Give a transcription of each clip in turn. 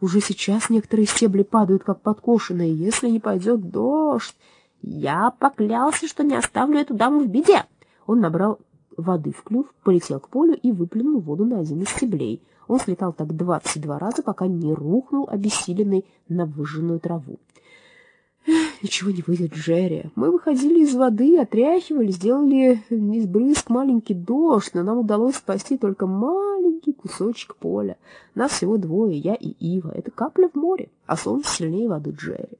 Уже сейчас некоторые стебли падают, как подкошенные. Если не пойдет дождь... Я поклялся, что не оставлю эту даму в беде. Он набрал воды в клюв, полетел к полю и выплюнул воду на один из стеблей. Он слетал так двадцать два раза, пока не рухнул, обессиленный на выжженную траву. Ничего не выйдет, Джерри. Мы выходили из воды, отряхивали, сделали из брызг маленький дождь, но нам удалось спасти только маленький кусочек поля. Нас всего двое, я и Ива. Это капля в море, а солнце сильнее воды, Джерри.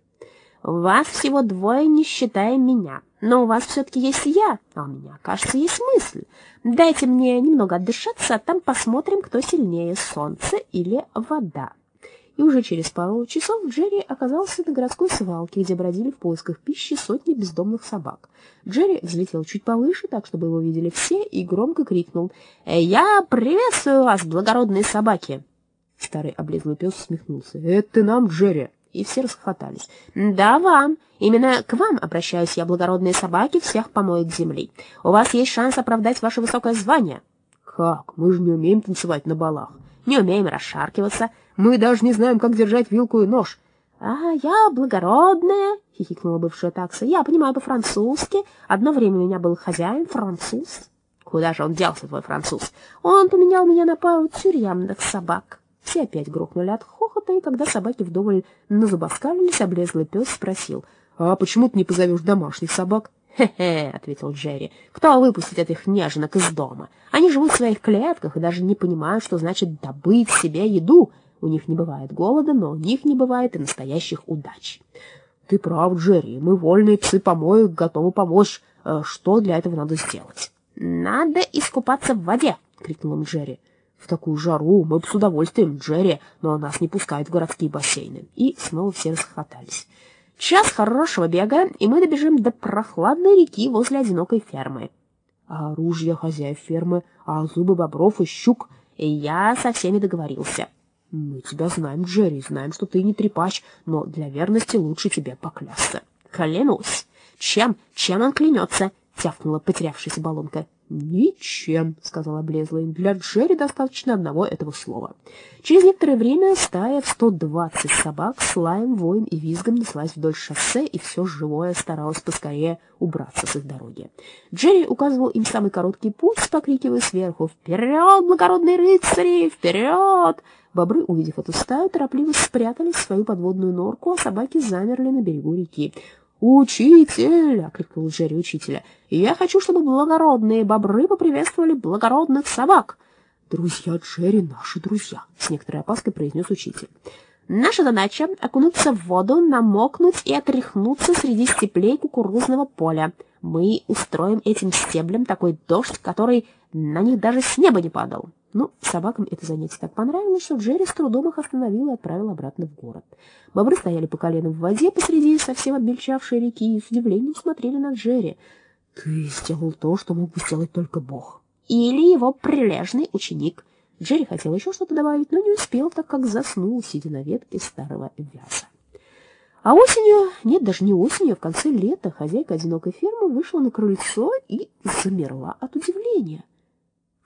Вас всего двое, не считая меня. Но у вас все-таки есть я, а у меня, кажется, есть мысль. Дайте мне немного отдышаться, а там посмотрим, кто сильнее, солнце или вода. И уже через пару часов Джерри оказался на городской свалке, где бродили в поисках пищи сотни бездомных собак. Джерри взлетел чуть повыше, так, чтобы его видели все, и громко крикнул «Я приветствую вас, благородные собаки!» Старый облезлый пес усмехнулся. «Это нам, Джерри!» и все расхохотались. «Да, вам. Именно к вам обращаюсь я, благородные собаки всех помоек земли. У вас есть шанс оправдать ваше высокое звание». «Как? Мы же не умеем танцевать на балах». «Не умеем расшаркиваться. Мы даже не знаем, как держать вилку и нож». «А, я благородная», — хихикнула бывшая такса. «Я понимаю по-французски. Одно время у меня был хозяин француз». «Куда же он делся, твой француз?» «Он поменял меня на пару тюремных собак». Все опять грохнули от хохота, и когда собаки вдоволь назубоскалились, облезлый пес спросил, «А почему ты не позовешь домашних собак?» «Хе-хе», — ответил Джерри, — «кто выпустит этих неженок из дома? Они живут в своих клетках и даже не понимают, что значит добыть себе еду. У них не бывает голода, но у них не бывает и настоящих удач». «Ты прав, Джерри, мы вольные псы помоек, готовы помочь. Э, что для этого надо сделать?» «Надо искупаться в воде», — крикнул им Джерри. В такую жару мы бы с удовольствием, Джерри, но нас не пускают в городские бассейны. И снова все расхохотались. Час хорошего бега, и мы добежим до прохладной реки возле одинокой фермы. А оружие хозяев фермы, а зубы бобров и щук. И я со всеми договорился. Мы тебя знаем, Джерри, знаем, что ты не трепач, но для верности лучше тебе поклясться. Клянусь. Чем? Чем он клянется? Тявкнула потерявшаяся баллонка. «Ничем», — сказала облезлый. «Для Джерри достаточно одного этого слова». Через некоторое время стая в 120 собак с лаем, воем и визгом неслась вдоль шоссе, и все живое старалось поскорее убраться с их дороги. Джерри указывал им самый короткий путь, покрикивая сверху «Вперед, благородные рыцари! Вперед!» Бобры, увидев эту стаю, торопливо спрятались в свою подводную норку, а собаки замерли на берегу реки. «Учитель!» — окликнул Джерри учителя. «Я хочу, чтобы благородные бобры поприветствовали благородных собак!» «Друзья Джерри — наши друзья!» — с некоторой опаской произнес учитель. «Наша задача — окунуться в воду, намокнуть и отряхнуться среди степлей кукурузного поля. Мы устроим этим стеблям такой дождь, который на них даже с неба не падал. Ну, собакам это занятие так понравилось, что Джерри с трудом их остановил и отправил обратно в город. Бобры стояли по колено в воде посреди совсем обмельчавшей реки и с удивлением смотрели на Джерри. «Ты сделал то, что мог бы сделать только Бог». «Или его прилежный ученик». Джерри хотел еще что-то добавить, но не успел, так как заснул, сидя на ветке старого вяза. А осенью, нет, даже не осенью, а в конце лета хозяйка одинокой фермы вышла на крыльцо и замерла от удивления.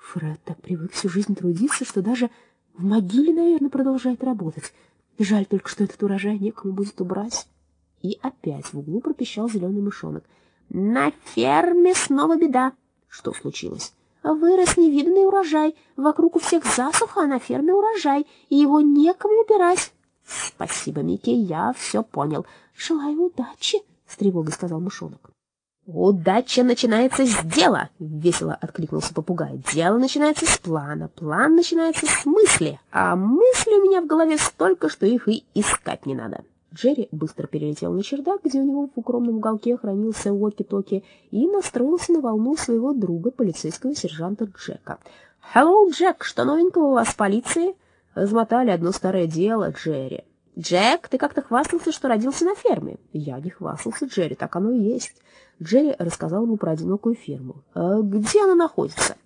Фред так привык всю жизнь трудиться, что даже в могиле, наверное, продолжает работать. Жаль только, что этот урожай некому будет убрать. И опять в углу пропищал зеленый мышонок. На ферме снова беда. Что случилось? Вырос невиданный урожай. Вокруг у всех засуха, а на ферме урожай, и его некому убирать. Спасибо, Микки, я все понял. Желаю удачи, с тревогой сказал мышонок. «Удача начинается с дела!» — весело откликнулся попугай. «Дело начинается с плана, план начинается с мысли, а мысли у меня в голове столько, что их и искать не надо». Джерри быстро перелетел на чердак, где у него в укромном уголке хранился уоки-токи, и настроился на волну своего друга, полицейского сержанта Джека. «Hello, Джек, что новенького у вас в полиции?» Размотали одно старое дело, Джерри. «Джек, ты как-то хвастался, что родился на ферме». «Я не хвастался, Джерри, так оно и есть». Джерри рассказал ему про одинокую ферму. «А где она находится?»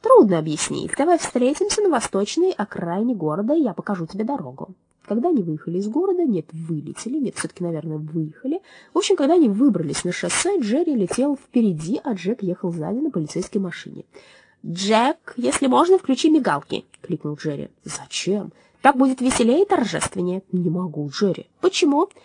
«Трудно объяснить. Давай встретимся на восточной окраине города, и я покажу тебе дорогу». Когда они выехали из города, нет, вылетели, нет, все-таки, наверное, выехали. В общем, когда они выбрались на шоссе, Джерри летел впереди, а Джек ехал сзади на полицейской машине. «Джек, если можно, включи мигалки!» — кликнул Джерри. «Зачем?» Так будет веселее и торжественнее. Не могу, Джерри. Почему?